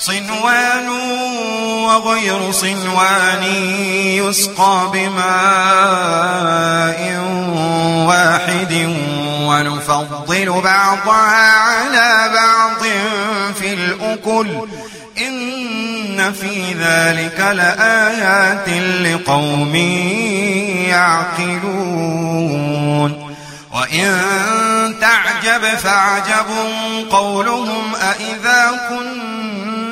صنوان وغير صنوان يسقى بماء واحد ونفضل بعضها على بعض في الأكل. إن في ذلك لآيات لقوم يعقلون. وإن تعجب فعجب قولهم أئذا كنا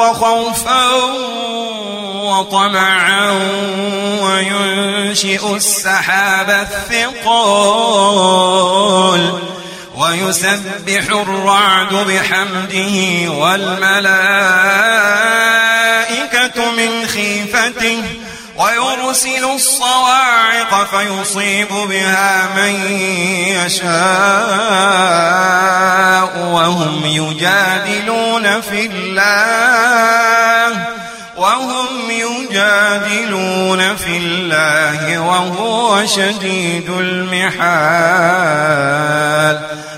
البرق خوفا وطمعا وينشئ السحاب الثقال ويسبح الرعد بحمده والملائكة ويرسل الصواعق فيصيب بها من يشاء وهم يجادلون في الله وهم يجادلون في الله وهو شديد المحال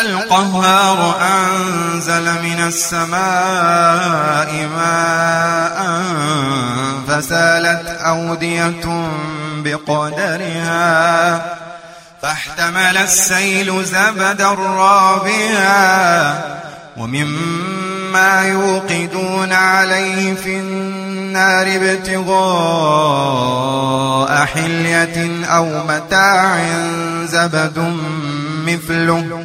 القهار أنزل من السماء ماء فسالت أودية بقدرها فاحتمل السيل زبدا رابيا ومما يوقدون عليه في النار ابتغاء حلية أو متاع زبد مثله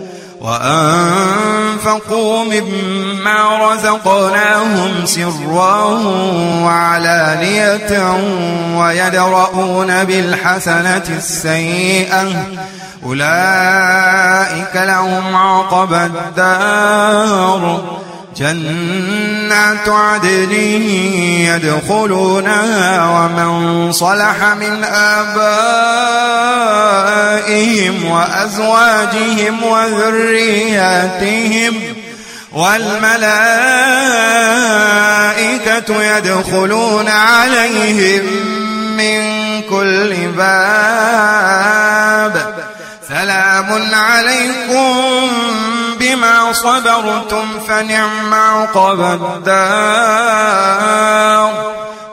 وأنفقوا مما رزقناهم سرا وعلانية ويدرؤون بالحسنة السيئة. أولئك لهم عقب الدار. جنات عدن يدخلونها ومن صلح من آبائهم وأزواجهم وذرياتهم والملائكة يدخلون عليهم من كل باب سلام عليكم بما صبرتم فنعم عقب الدار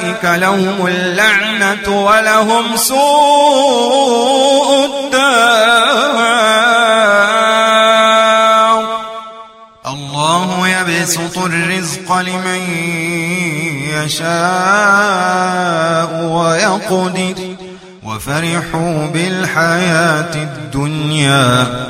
أولئك لهم اللعنة ولهم سوء الدار. الله يبسط الرزق لمن يشاء ويقدر. وفرحوا بالحياة الدنيا.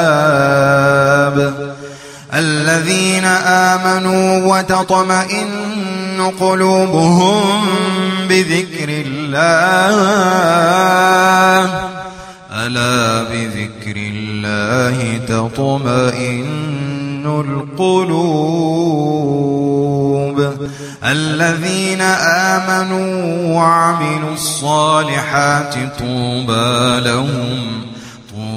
آمنوا وتطمئن قلوبهم بذكر الله. ألا بذكر الله تطمئن القلوب. الذين آمنوا وعملوا الصالحات طوبى لهم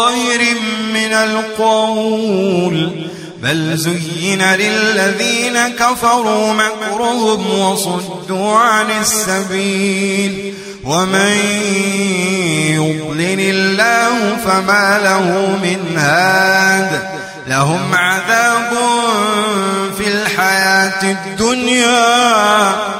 بظاهر من القول. بل زين للذين كفروا مكرهم وصدوا عن السبيل. ومن يضلل الله فما له من هاد. لهم عذاب في الحياة الدنيا.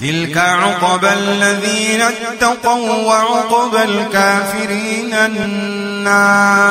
تلك عقب الذين اتقوا وعقب الكافرين النار.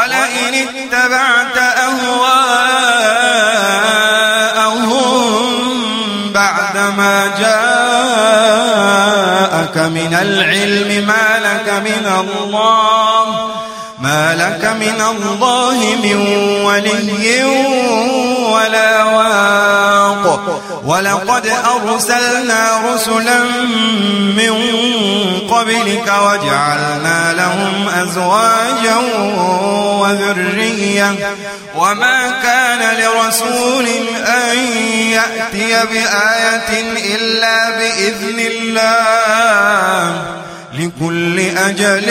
ولئن اتبعت أهواءهم بعدما جاءك من العلم ما لك من الله ما لك من الله من ولي ولا واق. ولقد أرسلنا رسلا من قبلك وجعلنا لهم أزواجا وذرية. وما كان لرسول أن يأتي بآية إلا بإذن الله لكل أجل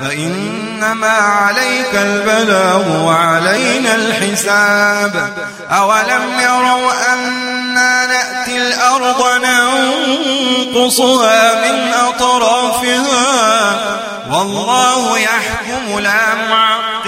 فإنما عليك البلاغ وعلينا الحساب. أولم يروا أنا نأتي الأرض ننقصها من أطرافها؟ والله يحكم لا